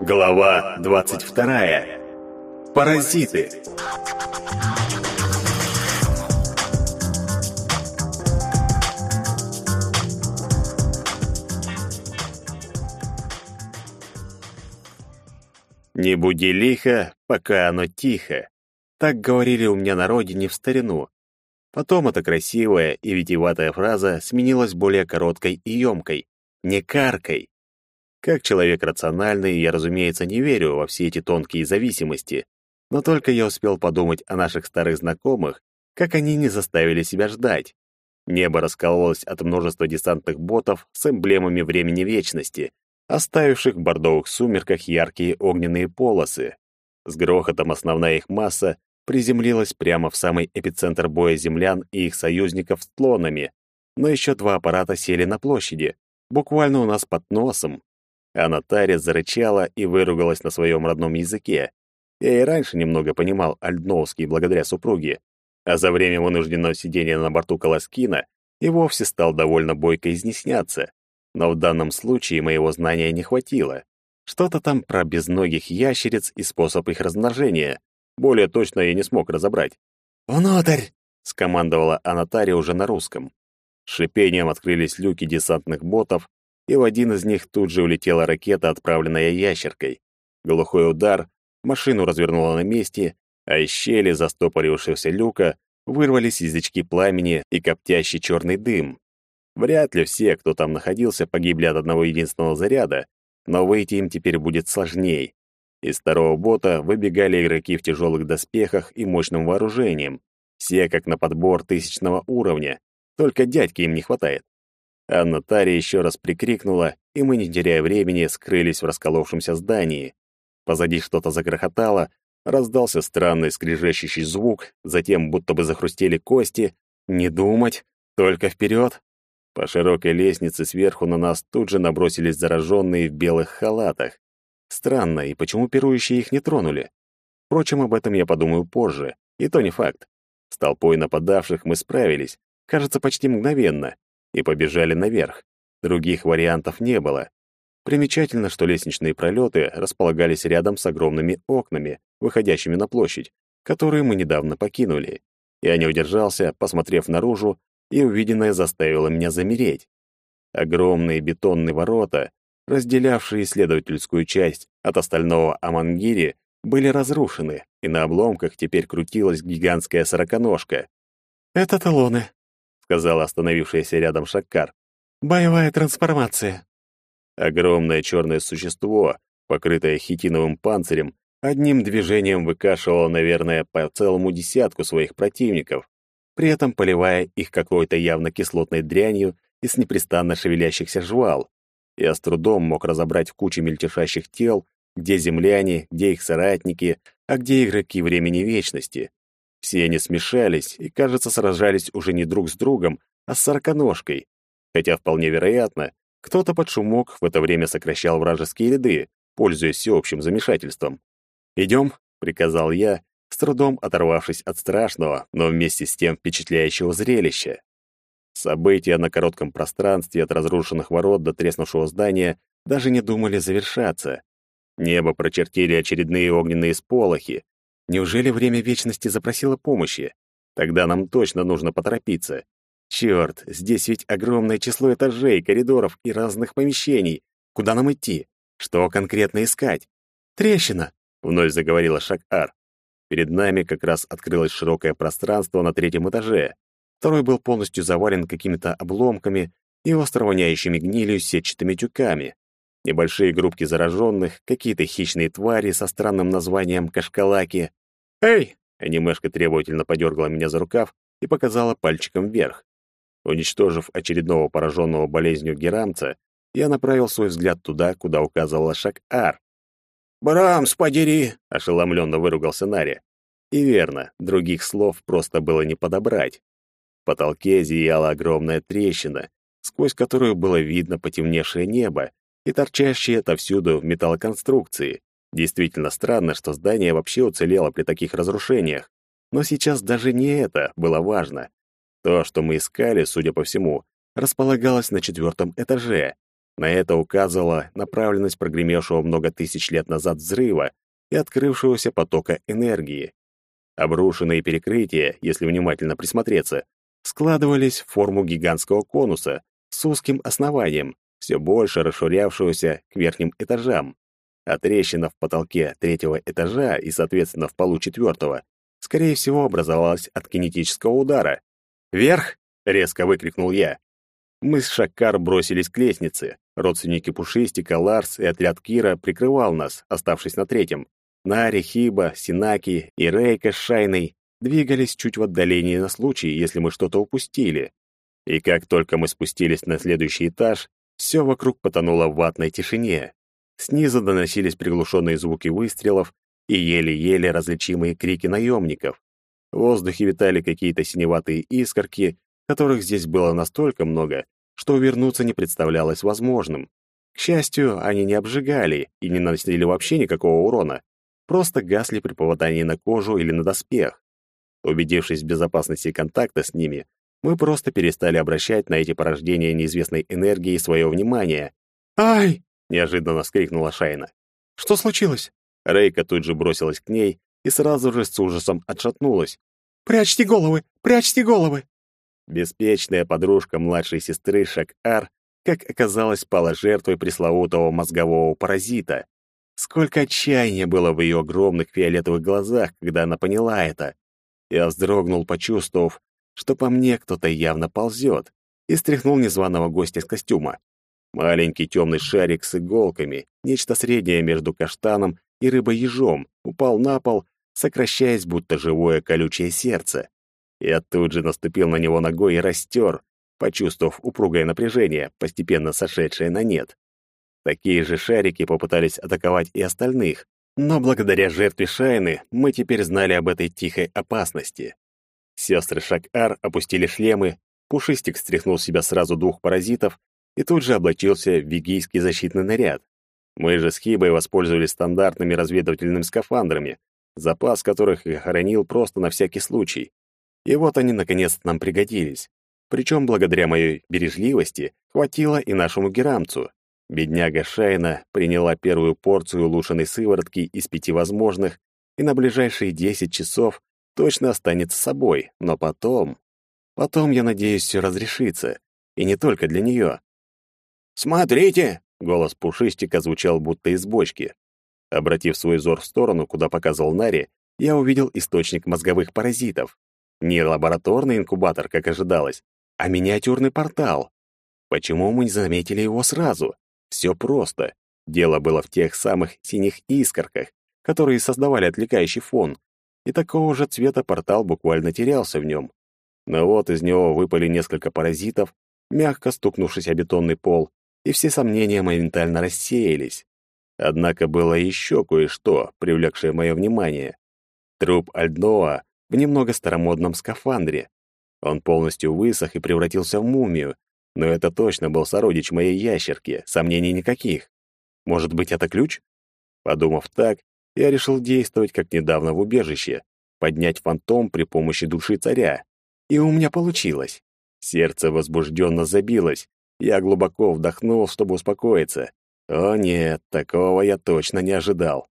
Глава 22. Паразиты. Не буди лихо, пока оно тихо. Так говорили у меня на родине в старину. Потом эта красивая и витиеватая фраза сменилась более короткой и емкой. Не каркой. Как человек рациональный, я, разумеется, не верю во все эти тонкие зависимости, но только я успел подумать о наших старых знакомых, как они не заставили себя ждать. Небо раскололось от множества десантных ботов с эмблемами времени вечности, оставивших в бордовых сумерках яркие огненные полосы. С грохотом основная их масса приземлилась прямо в самый эпицентр боя землян и их союзников с тлонами, но еще два аппарата сели на площади, буквально у нас под носом. А Натаря зарычала и выругалась на своем родном языке. Я и раньше немного понимал альдновский благодаря супруге, а за время вынужденного сидения на борту Колоскина и вовсе стал довольно бойко изъясняться. Но в данном случае моего знания не хватило. Что-то там про безногих ящериц и способ их размножения. Более точно я не смог разобрать. «Внутрь!» — скомандовала Анатария уже на русском. Шипением открылись люки десантных ботов, и в один из них тут же улетела ракета, отправленная ящеркой. Глухой удар, машину развернуло на месте, а из щели застопорившегося люка вырвались язычки пламени и коптящий черный дым. Вряд ли все, кто там находился, погибли от одного единственного заряда, но выйти им теперь будет сложней. Из второго бота выбегали игроки в тяжелых доспехах и мощным вооружением, все как на подбор тысячного уровня, только дядьки им не хватает. Анна Тари еще раз прикрикнула, и мы, не теряя времени, скрылись в расколовшемся здании. Позади что-то загрохотало, раздался странный скрежещущий звук, затем будто бы захрустели кости. Не думать, только вперед. По широкой лестнице сверху на нас тут же набросились зараженные в белых халатах. Странно, и почему пирующие их не тронули? Впрочем, об этом я подумаю позже, и то не факт. С толпой нападавших мы справились, кажется, почти мгновенно, и побежали наверх. Других вариантов не было. Примечательно, что лестничные пролеты располагались рядом с огромными окнами, выходящими на площадь, которые мы недавно покинули. Я не удержался, посмотрев наружу, и увиденное заставило меня замереть. Огромные бетонные ворота, разделявшие исследовательскую часть от остального Амангири, были разрушены, и на обломках теперь крутилась гигантская сороконожка. «Это талоны», сказала остановившаяся рядом Шаккар. «Боевая трансформация». Огромное черное существо, покрытое хитиновым панцирем, одним движением выкашивало, наверное, по целому десятку своих противников, при этом поливая их какой-то явно кислотной дрянью из непрестанно шевелящихся жвал. Я с трудом мог разобрать в куче мельтешащих тел, где земляне, где их соратники, а где игроки времени вечности. Все они смешались и, кажется, сражались уже не друг с другом, а с сороконожкой. Хотя вполне вероятно, кто-то под шумок в это время сокращал вражеские ряды, пользуясь всеобщим замешательством. «Идем», — приказал я, с трудом оторвавшись от страшного, но вместе с тем впечатляющего зрелища. События на коротком пространстве от разрушенных ворот до треснувшего здания даже не думали завершаться. Небо прочертили очередные огненные сполохи, Неужели время вечности запросило помощи? Тогда нам точно нужно поторопиться. Черт, здесь ведь огромное число этажей, коридоров и разных помещений. Куда нам идти? Что конкретно искать? Трещина, вновь заговорила Шак-Ар. Перед нами как раз открылось широкое пространство на третьем этаже. Второй был полностью завален какими-то обломками и остро воняющими гнилью сетчатыми тюками. Небольшие группки зараженных, какие-то хищные твари со странным названием кашкалаки, «Эй!» — анимешка требовательно подергала меня за рукав и показала пальчиком вверх. Уничтожив очередного пораженного болезнью герамца, я направил свой взгляд туда, куда указывала Шак-Ар. «Брамс, подери!» — ошеломленно выругался Нари. И верно, других слов просто было не подобрать. В потолке зияла огромная трещина, сквозь которую было видно потемневшее небо и торчащие отовсюду металлоконструкции. Действительно странно, что здание вообще уцелело при таких разрушениях. Но сейчас даже не это было важно. То, что мы искали, судя по всему, располагалось на четвертом этаже. На это указывала направленность прогремевшего много тысяч лет назад взрыва и открывшегося потока энергии. Обрушенные перекрытия, если внимательно присмотреться, складывались в форму гигантского конуса с узким основанием, все больше расширявшегося к верхним этажам. А трещина в потолке третьего этажа и, соответственно, в полу четвертого, скорее всего, образовалась от кинетического удара. «Вверх!» — резко выкрикнул я. Мы с Шакар бросились к лестнице. Родственники Пушистика, Ларс и отряд Кира прикрывал нас, оставшись на третьем. Нари, Хиба, Синаки и Рейка с Шайной двигались чуть в отдалении на случай, если мы что-то упустили. И как только мы спустились на следующий этаж, все вокруг потонуло в ватной тишине. Снизу доносились приглушенные звуки выстрелов и еле-еле различимые крики наемников. В воздухе витали какие-то синеватые искорки, которых здесь было настолько много, что увернуться не представлялось возможным. К счастью, они не обжигали и не наносили вообще никакого урона, просто гасли при попадании на кожу или на доспех. Убедившись в безопасности контакта с ними, мы просто перестали обращать на эти порождения неизвестной энергии свое внимание. «Ай!» — неожиданно вскрикнула Шайна. «Что случилось?» Рейка тут же бросилась к ней и сразу же с ужасом отшатнулась. «Прячьте головы! Прячьте головы!» Беспечная подружка младшей сестры Шак-Ар, как оказалось, пала жертвой пресловутого мозгового паразита. Сколько отчаяния было в ее огромных фиолетовых глазах, когда она поняла это. Я вздрогнул, почувствовав, что по мне кто-то явно ползет, и стряхнул незваного гостя с костюма. Маленький темный шарик с иголками, нечто среднее между каштаном и рыбой-ежом, упал на пол, сокращаясь, будто живое колючее сердце. Я тут же наступил на него ногой и растер, почувствовав упругое напряжение, постепенно сошедшее на нет. Такие же шарики попытались атаковать и остальных, но благодаря жертве Шайны мы теперь знали об этой тихой опасности. Сестры Шак-Ар опустили шлемы, Пушистик стряхнул с себя сразу двух паразитов и тут же облачился в вигийский защитный наряд. Мы же с Хибой воспользовались стандартными разведывательными скафандрами, запас которых я хранил просто на всякий случай. И вот они, наконец, нам пригодились. Причем, благодаря моей бережливости, хватило и нашему герамцу. Бедняга Шайна приняла первую порцию улучшенной сыворотки из пяти возможных и на ближайшие десять часов точно останется собой, но потом... Потом, я надеюсь, все разрешится. И не только для нее. «Смотрите!» — голос Пушистика звучал будто из бочки. Обратив свой взор в сторону, куда показывал Нари, я увидел источник мозговых паразитов. Не лабораторный инкубатор, как ожидалось, а миниатюрный портал. Почему мы не заметили его сразу? Все просто. Дело было в тех самых синих искорках, которые создавали отвлекающий фон, и такого же цвета портал буквально терялся в нем. Но вот из него выпали несколько паразитов, мягко стукнувшись о бетонный пол, и все сомнения моментально рассеялись. Однако было еще кое-что, привлекшее мое внимание. Труп Альдноа в немного старомодном скафандре. Он полностью высох и превратился в мумию, но это точно был сородич моей ящерки, сомнений никаких. Может быть, это ключ? Подумав так, я решил действовать как недавно в убежище, поднять фантом при помощи души царя. И у меня получилось. Сердце возбужденно забилось. Я глубоко вдохнул, чтобы успокоиться. О нет, такого я точно не ожидал.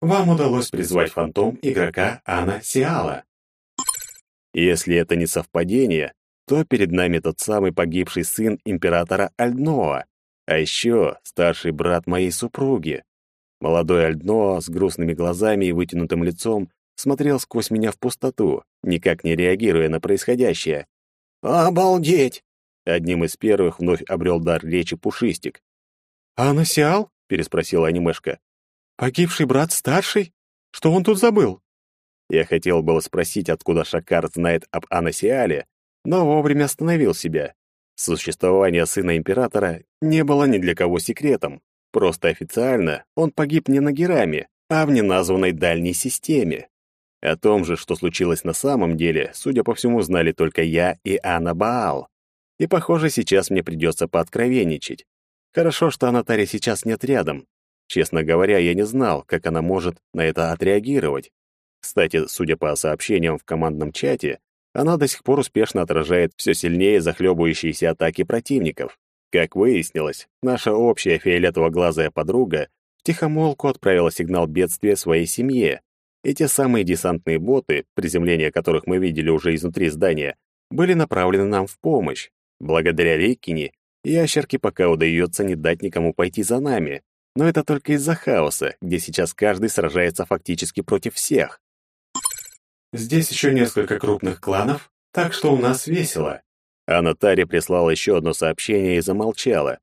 Вам удалось призвать фантом игрока Ана Сиала. Если это не совпадение, то перед нами тот самый погибший сын императора Альдноа, а еще старший брат моей супруги. Молодой Альдноа с грустными глазами и вытянутым лицом смотрел сквозь меня в пустоту, никак не реагируя на происходящее. «Обалдеть!» Одним из первых вновь обрел дар речи Пушистик. «Анасиал?» — переспросила анимешка. Погибший брат старший? Что он тут забыл? Я хотел было спросить, откуда Шакар знает об Анасиале, но вовремя остановил себя. Существование сына императора не было ни для кого секретом. Просто официально он погиб не на Гераме, а в неназванной дальней системе. О том же, что случилось на самом деле, судя по всему, знали только я и Анна Баал. И, похоже, сейчас мне придется пооткровенничать. Хорошо, что Анатария сейчас нет рядом, Честно говоря, я не знал, как она может на это отреагировать. Кстати, судя по сообщениям в командном чате, она до сих пор успешно отражает все сильнее захлебывающиеся атаки противников. Как выяснилось, наша общая фиолетово-глазая подруга втихомолку отправила сигнал бедствия своей семье. И те самые десантные боты, приземление которых мы видели уже изнутри здания, были направлены нам в помощь. Благодаря Рейкине ящерке пока удается не дать никому пойти за нами. Но это только из-за хаоса, где сейчас каждый сражается фактически против всех. Здесь еще несколько крупных кланов, так что у нас весело. А Натари прислала еще одно сообщение и замолчала.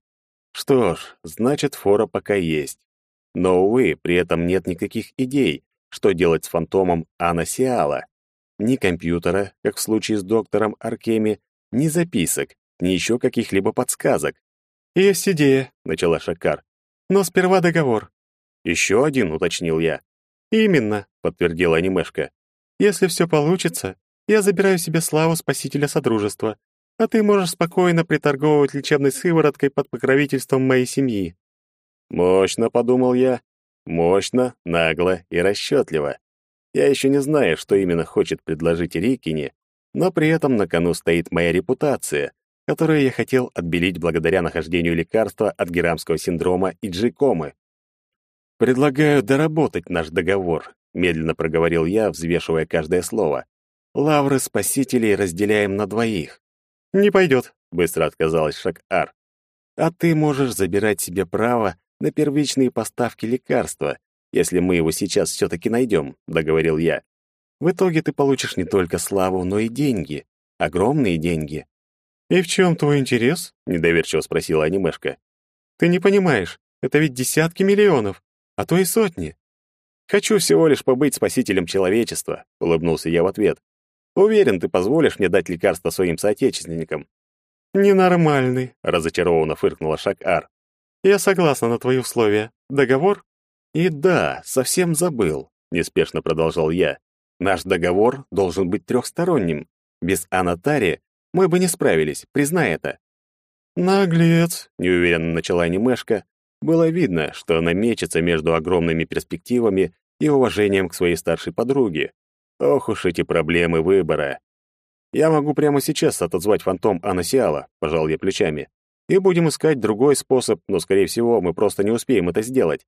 Что ж, значит, фора пока есть. Но, увы, при этом нет никаких идей, что делать с фантомом Анасиала. Ни компьютера, как в случае с доктором Аркеми, ни записок, ни еще каких-либо подсказок. «Есть идея», — начала Шакар. «Но сперва договор». «Еще один», — уточнил я. «Именно», — подтвердила анимешка. «Если все получится, я забираю себе славу спасителя Содружества, а ты можешь спокойно приторговывать лечебной сывороткой под покровительством моей семьи». «Мощно», — подумал я. «Мощно, нагло и расчетливо. Я еще не знаю, что именно хочет предложить Рикине, но при этом на кону стоит моя репутация, которую я хотел отбелить благодаря нахождению лекарства от герамского синдрома и джикомы. «Предлагаю доработать наш договор», — медленно проговорил я, взвешивая каждое слово. «Лавры спасителей разделяем на двоих». «Не пойдет», — быстро отказалась Шак-Ар. «А ты можешь забирать себе право на первичные поставки лекарства, если мы его сейчас все-таки найдем», — договорил я. «В итоге ты получишь не только славу, но и деньги. Огромные деньги. «И в чем твой интерес?» — недоверчиво спросила анимешка. «Ты не понимаешь, это ведь десятки миллионов, а то и сотни». «Хочу всего лишь побыть спасителем человечества», — улыбнулся я в ответ. «Уверен, ты позволишь мне дать лекарство своим соотечественникам». «Ненормальный», — разочарованно фыркнула Шак-Ар. «Я согласна на твои условия. Договор?» «И да, совсем забыл», — неспешно продолжал я. «Наш договор должен быть трехсторонним. Без Анатари мы бы не справились, признай это». «Наглец», — неуверенно начала анимешка. Было видно, что она мечется между огромными перспективами и уважением к своей старшей подруге. Ох уж эти проблемы выбора. Я могу прямо сейчас отозвать фантом Анасиала, пожал я плечами. И будем искать другой способ, но, скорее всего, мы просто не успеем это сделать.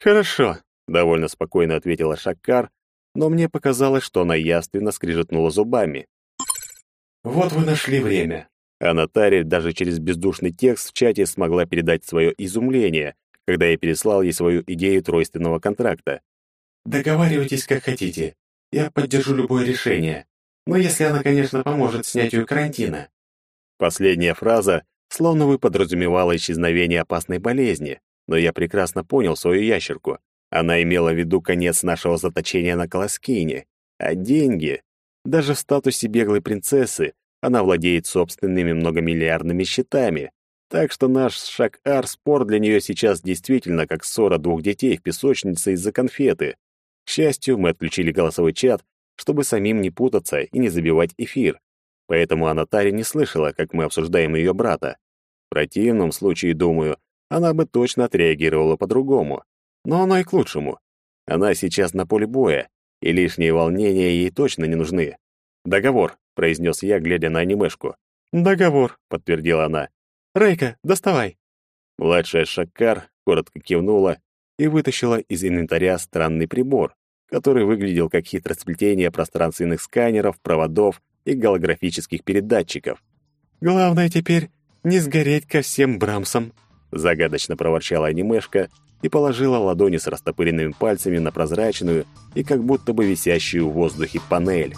Хорошо, довольно спокойно ответила Шаккар, но мне показалось, что она яственно скрижетнула зубами. Вот вы нашли время. А Наталья даже через бездушный текст в чате смогла передать свое изумление, когда я переслал ей свою идею тройственного контракта. Договаривайтесь как хотите. Я поддержу любое решение. Но если она, конечно, поможет снятию карантина. Последняя фраза словно бы подразумевала исчезновение опасной болезни, но я прекрасно понял свою ящерку. Она имела в виду конец нашего заточения на Колоскине, а деньги даже в статусе беглой принцессы она владеет собственными многомиллиардными счетами, так что наш шаг-ар спор для нее сейчас действительно как ссора двух детей в песочнице из-за конфеты. К счастью, мы отключили голосовой чат, чтобы самим не путаться и не забивать эфир. Поэтому Анатари не слышала, как мы обсуждаем ее брата. В противном случае, думаю, она бы точно отреагировала по-другому. Но оно и к лучшему. Она сейчас на поле боя, и лишние волнения ей точно не нужны. «Договор», — произнес я, глядя на анимешку. «Договор», — подтвердила она. «Рейка, доставай». Младшая Шаккар коротко кивнула и вытащила из инвентаря странный прибор, который выглядел как хитросплетение пространственных сканеров, проводов и голографических передатчиков. «Главное теперь не сгореть ко всем Брамсам», — загадочно проворчала анимешка и положила ладони с растопыренными пальцами на прозрачную и как будто бы висящую в воздухе панель.